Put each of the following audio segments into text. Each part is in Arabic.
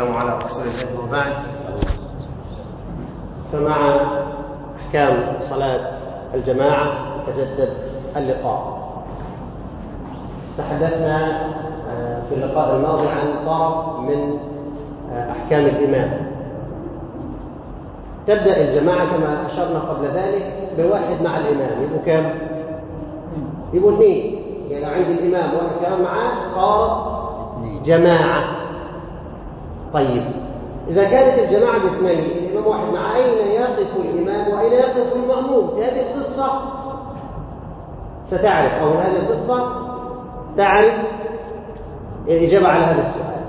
والسلام على رسول الله وبعد فمع أحكام صلاة الجماعة تجدد اللقاء. تحدثنا في اللقاء الماضي عن طرف من أحكام الإمام. تبدأ الجماعة كما أشرنا قبل ذلك بواحد مع الإمام. يبقوا كام؟ يبقوا اثنين. يعني لو عندي الإمام واحد كمان معاه صار جماعة. طيب. إذا كانت الجماعة باثنين الإمام واحد مع أين يقف الإمام وأين يقف المأموم؟ في هذه القصة. ستعرف. أو هذه القصة تعرف. الإجابة على هذا السؤال.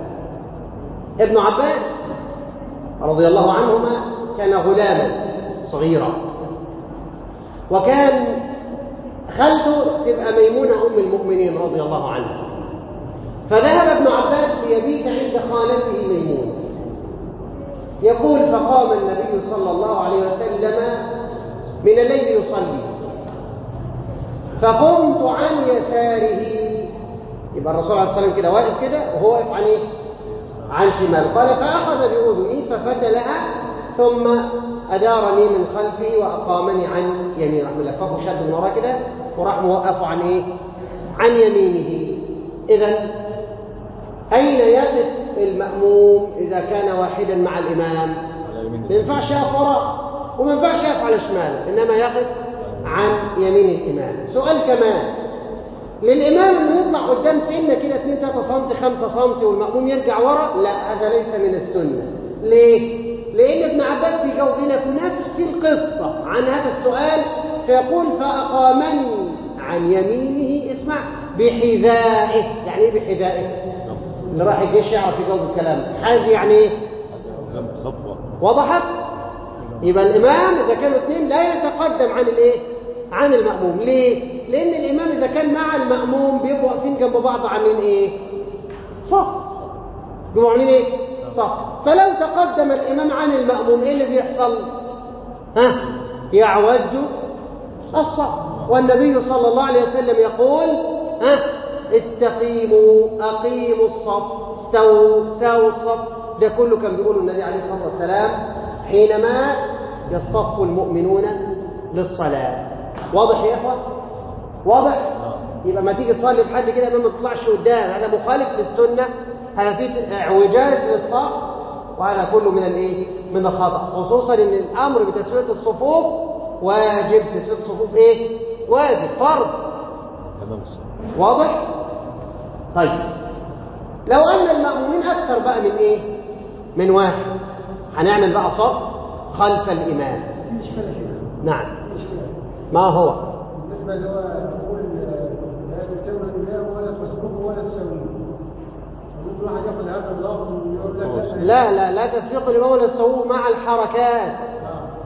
ابن عباس رضي الله عنهما كان غلاما صغيرا. وكان خالته تبقى ميمونة أم المؤمنين رضي الله عنها. فذهب ابن عباس ليبيت عند خالته ميمونة يقول فقام النبي صلى الله عليه وسلم من الليل يصلي. فقمت عن يساره. يبقى الرسول عليه الصلاه والسلام كده واقف كده وهو واقف عن إيه؟ عن شمال قال فأخذ بأذني ففتلها ثم أدارني من خلفي وأقامني عن يمينه. راح ملففه شد من وراه كده وراح موقفه عن إيه؟ عن يمينه. اذا أين يقف المأموم إذا كان واحدا مع الإمام؟ ما ينفعش يقف وراه وما ينفعش يقف على شماله إنما يقف عن يمين الإمام سؤال كمان للإمام أنه يطلع قدام سنة كده 2 3 سم 5 سم والمأموم يرجع ورا لا هذا ليس من السنة ليه؟ لأن ابن عباس بيجاوب لنا في نفس القصة عن هذا السؤال فيقول فأقامني عن يمينه اسمع بحذائه يعني إيه بحذائه؟ اللي راح الجيش يعرف يجاوب الكلام حاذي يعني إيه؟ وضحت؟ يبقى الإمام إذا كانوا اثنين لا يتقدم عن الإيه؟ عن المأموم ليه؟ لأن الإمام إذا كان مع المأموم بيبقوا واقفين جنب بعض عاملين إيه؟ صف بيبقوا عاملين إيه؟ صف فلو تقدم الإمام عن المأموم إيه اللي بيحصل؟ ها؟ يعوج الصف والنبي صلى الله عليه وسلم يقول ها؟ استقيموا أقيموا الصف استووا ساووا الصف. ده كله كان بيقوله النبي عليه الصلاة والسلام حينما يصطف المؤمنون للصلاة. واضح يا اخوان واضح؟ يبقى ما تيجي تصلي بحد كده ما تطلعش قدام. هذا مخالف للسنة هذا فيه اعوجاج للصف وهذا كله من الإيه؟ من الخطأ. خصوصا إن الأمر بتسوية الصفوف واجب. تسوية الصفوف إيه؟ واجب فرض. تمام واضح؟ طيب. لو أن المأمومين أكثر بقى من إيه؟ من واحد. هنعمل بقى صف خلف الإمام. نعم. ما هو؟ بالنسبة اللي هو يقول لا تساوي الإمام ولا تسبقه ولا تساويه ممكن واحد هذا اللفظ ويقول لك لا لا لا تسبيق الإمام ولا مع الحركات.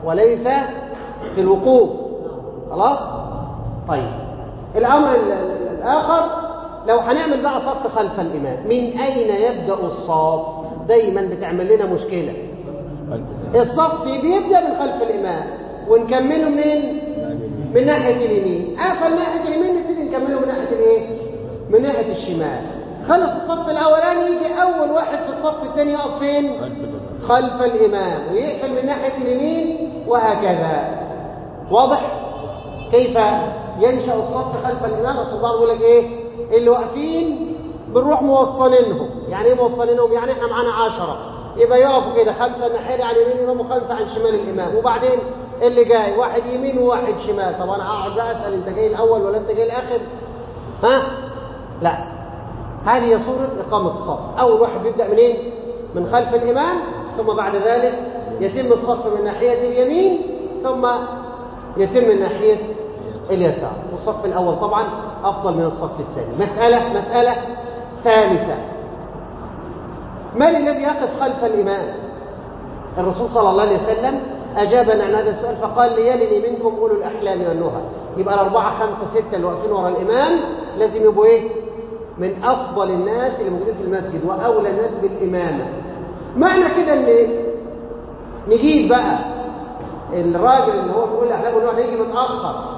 وليس في الوقوف. خلاص؟ طيب. الأمر ال- ال- الآخر لو هنعمل بقى صف خلف الإمام من أين يبدأ الصف؟ دايما بتعمل لنا مشكلة. الصف بيبدأ من خلف الإمام ونكمله من من ناحية اليمين. قفل ناحية اليمين نبتدي نكمله من ناحية الإيه؟ من ناحية الشمال. خلص الصف الأولاني يجي أول واحد في الصف الثاني يقف فين؟ خلف الإمام ويقفل من ناحية اليمين وهكذا. واضح؟ كيف ينشأ الصف خلف الإمام؟ بعض يقول لك إيه؟ اللي واقفين بنروح موصلينهم. يعني إيه موصلينهم؟ يعني إحنا معانا عشرة. يبقى يقفوا كده خمسة ناحية عن يمين الإمام وخمسة عن شمال الإمام. وبعدين اللي جاي واحد يمين وواحد شمال. طب أنا أقعد بقى أسأل أنت جاي الأول ولا أنت جاي الآخر؟ ها؟ لا. هذه صورة إقامة الصف. أول واحد بيبدأ منين من خلف الإمام ثم بعد ذلك يتم الصف من ناحية اليمين ثم يتم من ناحية اليسار. والصف الأول طبعا أفضل من الصف الثاني. مسألة مسألة ثالثة. من الذي يقف خلف الإمام؟ الرسول صلى الله عليه وسلم أجابنا عن هذا السؤال فقال ليلني منكم أولو الأحلام والنهى. يبقى الأربعة خمسة ستة اللي واقفين ورا الإمام لازم يبقوا إيه؟ من أفضل الناس اللي موجودين في المسجد وأولى الناس بالإمامة. معنى كده إن نجيب بقى الراجل اللي هو بيقول أحلام والنهى هيجي متأخر.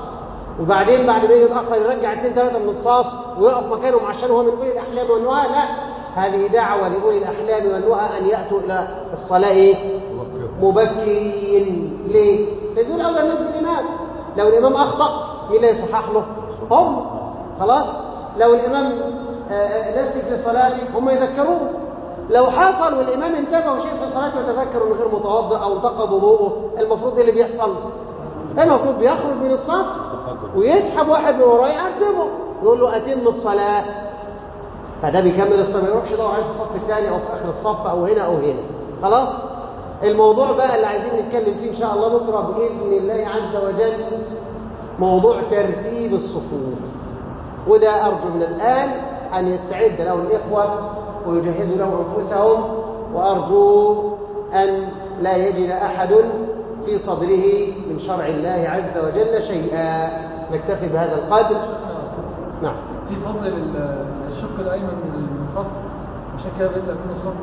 وبعدين بعد ما يجي متأخر يرجع اثنين ثلاثة من الصف ويقف مكانهم عشان هو من أولي الأحلام والنهى لا هذه دعوة لأولي الأحلام والنهى أن يأتوا إلى الصلاة إيه؟ مبكرين ليه؟ لدول أول الناس بالإمام لو الإمام أخطأ مين اللي يصحح له؟ هم خلاص؟ لو الإمام آه، آه، في صلاته هم يذكروه لو حصل والإمام انتبه وشيء في صلاته وتذكر انه غير متوضئ أو انتقض وضوءه المفروض إيه اللي بيحصل؟ المفروض بيخرج من الصف ويسحب واحد من وراه يقدمه يقول له أتم الصلاة. فده بيكمل الصلاة ما يروحش يدور عليه في الصف الثاني أو في آخر الصف أو هنا أو هنا. خلاص؟ الموضوع بقى اللي عايزين نتكلم فيه إن شاء الله بكرة بإذن الله عز وجل موضوع ترتيب الصفوف. وده أرجو من الآن أن يستعد له الإخوة ويجهزوا له أنفسهم وأرجو أن لا يجد أحد في صدره من شرع الله عز وجل شيئا. نكتفي بهذا القدر. نعم. في فضل الشق الأيمن من الصف. عشان كده بيبدا منه الصف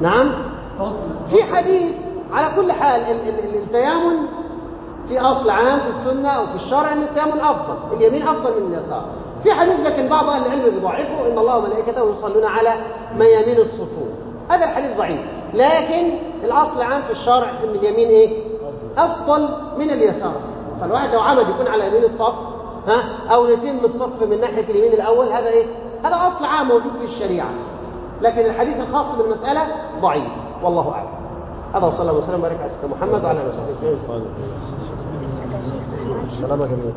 نعم. فضل. في حديث على كل حال ال- ال- ال- التيامن في أصل عام في السنة أو في الشرع أن التيامن أفضل اليمين أفضل من اليسار. في حديث لكن بعض أهل العلم بيضعفه إن الله وملائكته يصلون على ميامين الصفوف. هذا الحديث ضعيف. لكن الأصل عام في الشرع أن اليمين إيه؟ أفضل من اليسار. فالواحد لو عمد يكون على يمين الصف ها أو يتم الصف من ناحية اليمين الأول هذا إيه؟ هذا أصل عام موجود في الشريعة. لكن الحديث الخاص بالمسألة ضعيف. والله أعلم. هذا وصلى الله وسلم وبارك على سيدنا محمد وعلى آله وصحبه أجمعين. سلام جميل.